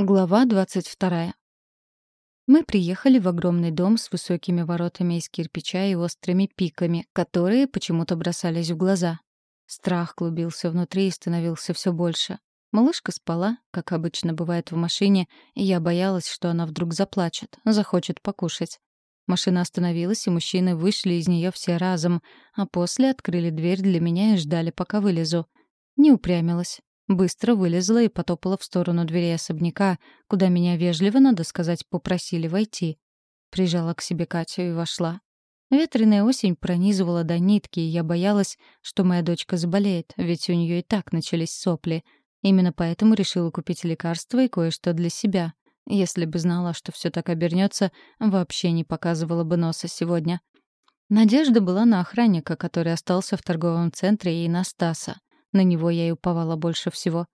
Глава 22. Мы приехали в огромный дом с высокими воротами из кирпича и острыми пиками, которые почему-то бросались в глаза. Страх клубился внутри и становился все больше. Малышка спала, как обычно бывает в машине, и я боялась, что она вдруг заплачет, захочет покушать. Машина остановилась, и мужчины вышли из нее все разом, а после открыли дверь для меня и ждали, пока вылезу. Не упрямилась. Быстро вылезла и потопала в сторону двери особняка, куда меня вежливо, надо сказать, попросили войти. Прижала к себе Катю и вошла. Ветреная осень пронизывала до нитки, и я боялась, что моя дочка заболеет, ведь у нее и так начались сопли. Именно поэтому решила купить лекарства и кое-что для себя. Если бы знала, что все так обернется, вообще не показывала бы носа сегодня. Надежда была на охранника, который остался в торговом центре, и на Стаса. На него я и уповала больше всего.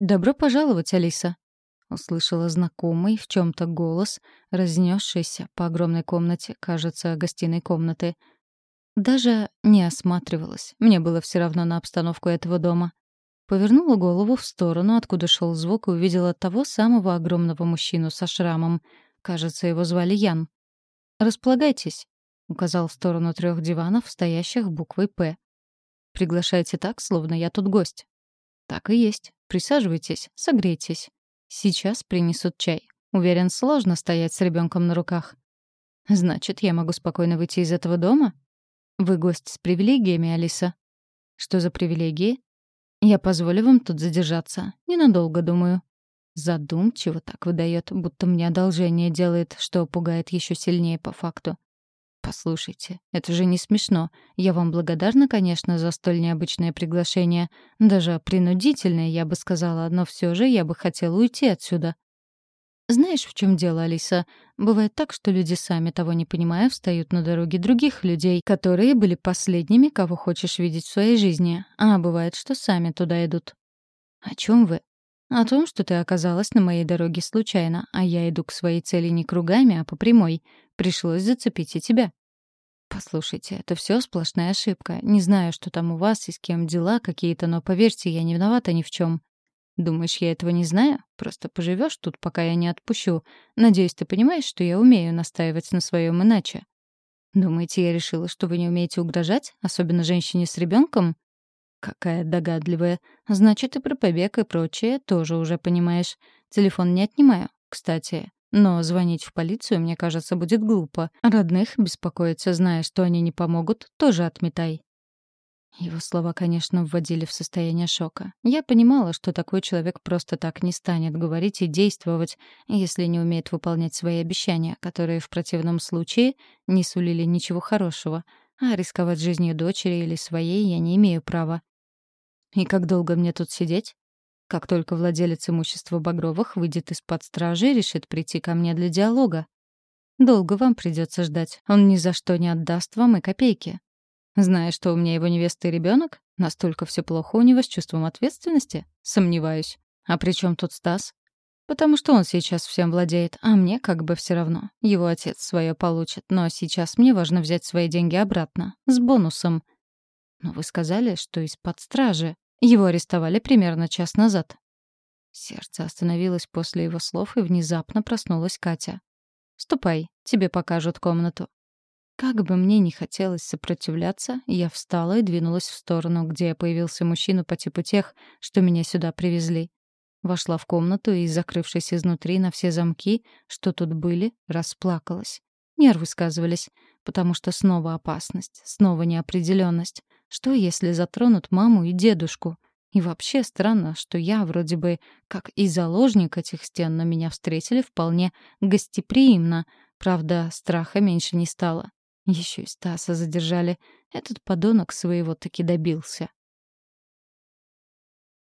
«Добро пожаловать, Алиса!» — услышала знакомый в чем то голос, разнесшийся по огромной комнате, кажется, гостиной комнаты. Даже не осматривалась. Мне было все равно на обстановку этого дома. Повернула голову в сторону, откуда шел звук, и увидела того самого огромного мужчину со шрамом. Кажется, его звали Ян. «Располагайтесь», — указал в сторону трех диванов, стоящих буквой «П». Приглашаете так, словно я тут гость. Так и есть. Присаживайтесь, согрейтесь. Сейчас принесут чай. Уверен, сложно стоять с ребенком на руках. Значит, я могу спокойно выйти из этого дома? Вы гость с привилегиями, Алиса. Что за привилегии? Я позволю вам тут задержаться. Ненадолго, думаю. Задумчиво так выдает, будто мне одолжение делает, что пугает еще сильнее по факту. «Послушайте, это же не смешно. Я вам благодарна, конечно, за столь необычное приглашение. Даже принудительное, я бы сказала, но все же я бы хотела уйти отсюда». «Знаешь, в чем дело, Алиса? Бывает так, что люди сами, того не понимая, встают на дороге других людей, которые были последними, кого хочешь видеть в своей жизни, а бывает, что сами туда идут». «О чем вы?» «О том, что ты оказалась на моей дороге случайно, а я иду к своей цели не кругами, а по прямой. Пришлось зацепить и тебя». «Послушайте, это все сплошная ошибка. Не знаю, что там у вас и с кем дела какие-то, но поверьте, я не виновата ни в чем. Думаешь, я этого не знаю? Просто поживешь тут, пока я не отпущу. Надеюсь, ты понимаешь, что я умею настаивать на своем иначе. Думаете, я решила, что вы не умеете угрожать, особенно женщине с ребенком? Какая догадливая. Значит, и про побег и прочее тоже уже понимаешь. Телефон не отнимаю, кстати. Но звонить в полицию, мне кажется, будет глупо. Родных беспокоиться, зная, что они не помогут, тоже отметай. Его слова, конечно, вводили в состояние шока. Я понимала, что такой человек просто так не станет говорить и действовать, если не умеет выполнять свои обещания, которые в противном случае не сулили ничего хорошего. А рисковать жизнью дочери или своей я не имею права. И как долго мне тут сидеть? Как только владелец имущества Багровых выйдет из-под стражи и решит прийти ко мне для диалога. Долго вам придется ждать. Он ни за что не отдаст вам и копейки. Зная, что у меня его невеста и ребенок, настолько все плохо у него с чувством ответственности? Сомневаюсь. А при чем тут Стас? Потому что он сейчас всем владеет, а мне как бы все равно. Его отец свое получит, но сейчас мне важно взять свои деньги обратно, с бонусом. Но вы сказали, что из-под стражи. Его арестовали примерно час назад. Сердце остановилось после его слов, и внезапно проснулась Катя. «Ступай, тебе покажут комнату». Как бы мне ни хотелось сопротивляться, я встала и двинулась в сторону, где появился мужчина по типу тех, что меня сюда привезли. Вошла в комнату и, закрывшись изнутри на все замки, что тут были, расплакалась. Нервы сказывались, потому что снова опасность, снова неопределенность. Что, если затронут маму и дедушку? И вообще странно, что я вроде бы как и заложник этих стен, но меня встретили вполне гостеприимно. Правда, страха меньше не стало. Еще и Стаса задержали. Этот подонок своего таки добился.